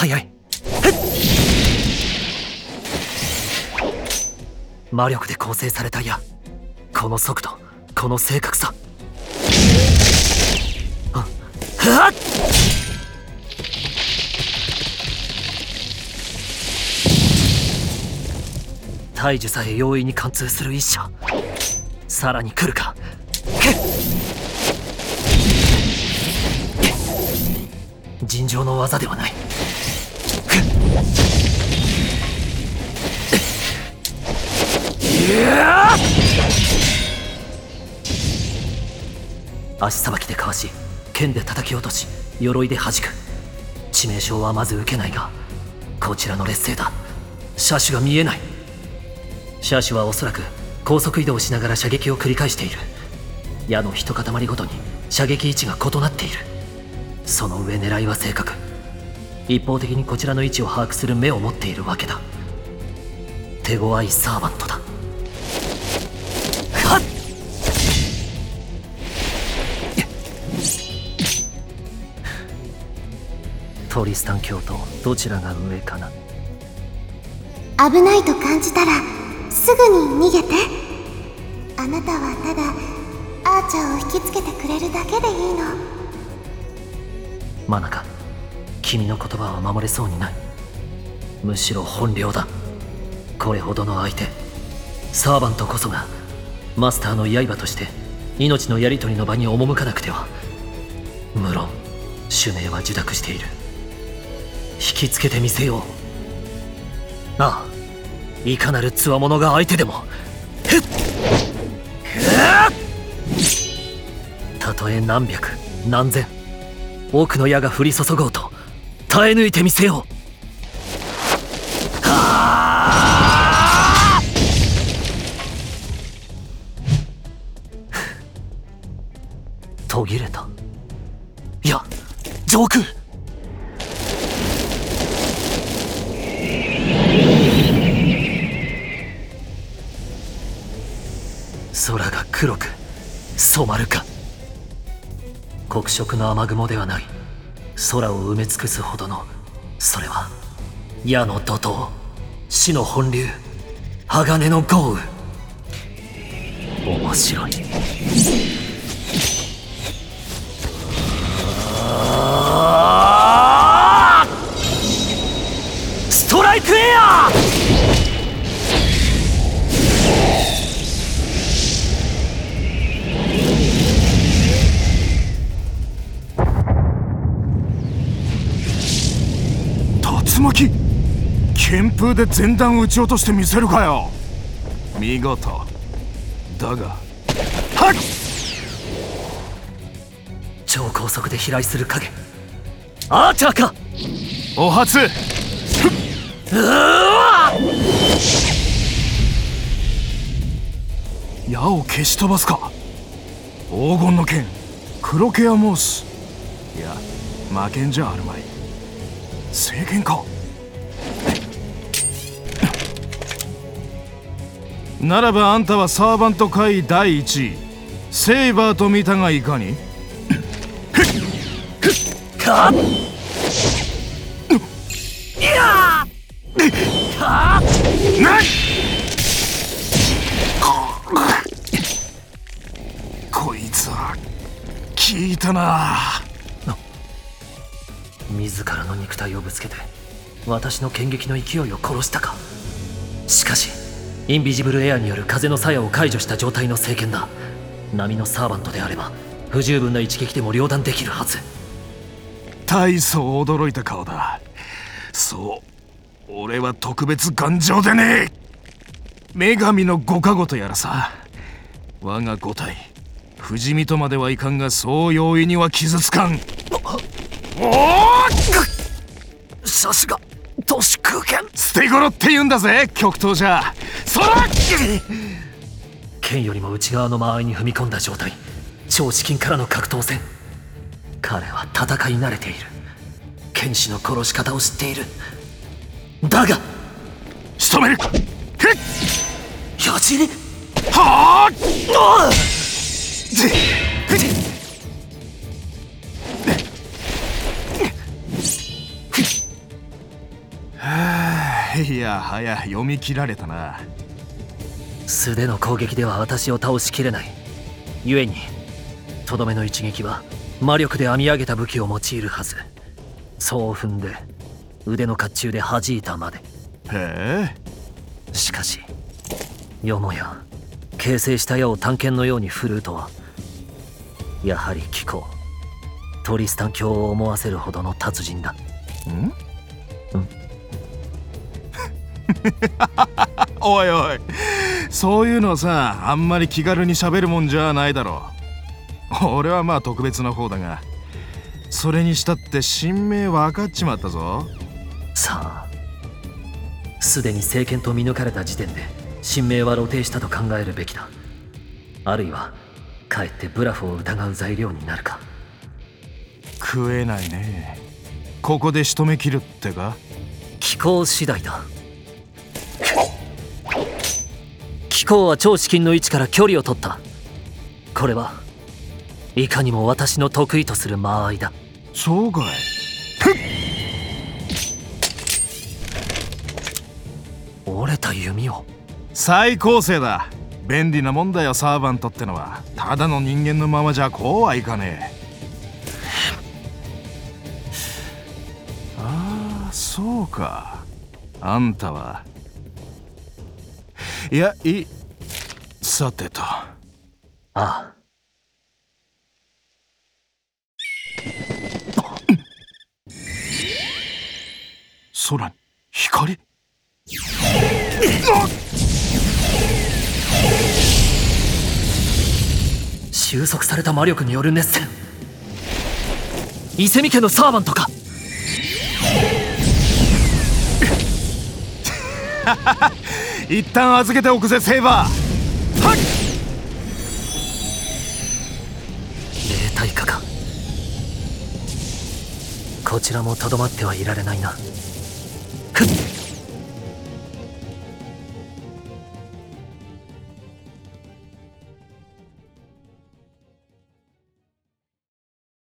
速い。魔力で構成された矢。この速度。この正確さ。あはっ。大樹さえ容易に貫通する一射。さらに来るか。尋常の技ではない。足さばきでかわし剣で叩き落とし鎧で弾く。致命傷はまず受けないがこちらの劣勢だ。車種が見えない。車種はおそらく高速移動しながら射撃を繰り返している。矢の一塊ごとに射撃位置が異なっている。その上狙いは正確。一方的にこちらの位置を把握する目を持っているわけだ。手強いサーバントだ。はっ！トリスタン教とどちらが上かな？危ないと感じたらすぐに逃げて。あなたはただアーチャーを引きつけてくれるだけでいいの。マナカ君の言葉は守れそうにない。むしろ本領だ。これほどの相手サーバントこそがマスターの刃として命のやり取りの場に赴かなくては。無論シュネは受諾している。引きつけてみせよう。ああいかなる強者が相手でも。ふっふっ。たとえ何百何千多くの矢が降り注ごうと耐え抜いてみせよう。途切れた。いや上空。空が黒く染まるか。黒色の雨雲ではない。空を埋め尽くすほどのそれは矢の怒涛死の本流鋼の豪雨。面白い。竜巻旋風で前段撃ち落としてみせるかよ。見事。だが。はっ！超高速で飛来する影。アーチャーか！お初。矢を消し飛ばすか。黄金の剣。黒ケアモース。いや負けんじゃあるまい聖剣か。ならばあんたはサーバント会第一位。セイバーと見たがいかに？かいやかなこいつは聞いたな。自らの肉体をぶつけて私の剣撃の勢いを殺したか。しかしインビジブルエアによる風の鞘を解除した状態の聖剣だ。波のサーバントであれば不十分な一撃でも両断できるはず。大層驚いた顔だ。そう俺は特別頑丈でね。え女神のご加護とやらさ。我が五体不死身とまではいかんがそう容易には傷つかん。おおさすが都市空間。捨て頃って言うんだぜ極東じゃ。そら剣よりも内側の間合いに踏み込んだ状態。超至近からの格闘戦。彼は戦い慣れている。剣士の殺し方を知っている。だが仕留める。ふっ！矢尻？はあいやはや読み切られたな。素手の攻撃では私を倒しきれない。故にとどめの一撃は魔力で編み上げた武器を用いるはず。そう踏んで腕の甲冑で弾いたまで。へえ。しかしよもや形成した矢を探検のように振るうとはやはり気候トリスタン教を思わせるほどの達人だ。ん？おいおい。そういうのさあんまり気軽に喋るもんじゃないだろ。う俺はまあ特別な方だがそれにしたって新名分かっちまったぞ。さあすでに政権と見抜かれた時点で神明は露呈したと考えるべきだ。あるいはかえってブラフを疑う材料になるか。食えないね。ここで仕留め切るってか？気候次第だ気候は超至近の位置から距離を取った。これはいかにも私の得意とする間合いだ。そうかい。折れた弓を。最高生だ。便利なもんだよサーバントってのは。ただの人間のままじゃこうはいかねえ。ああそうか。あんたは。いやいいさてとああ。空に光？収束された魔力による熱戦。伊勢美家のサーバントか。一旦預けておくぜセイバーこちらもとどまってはいられないな。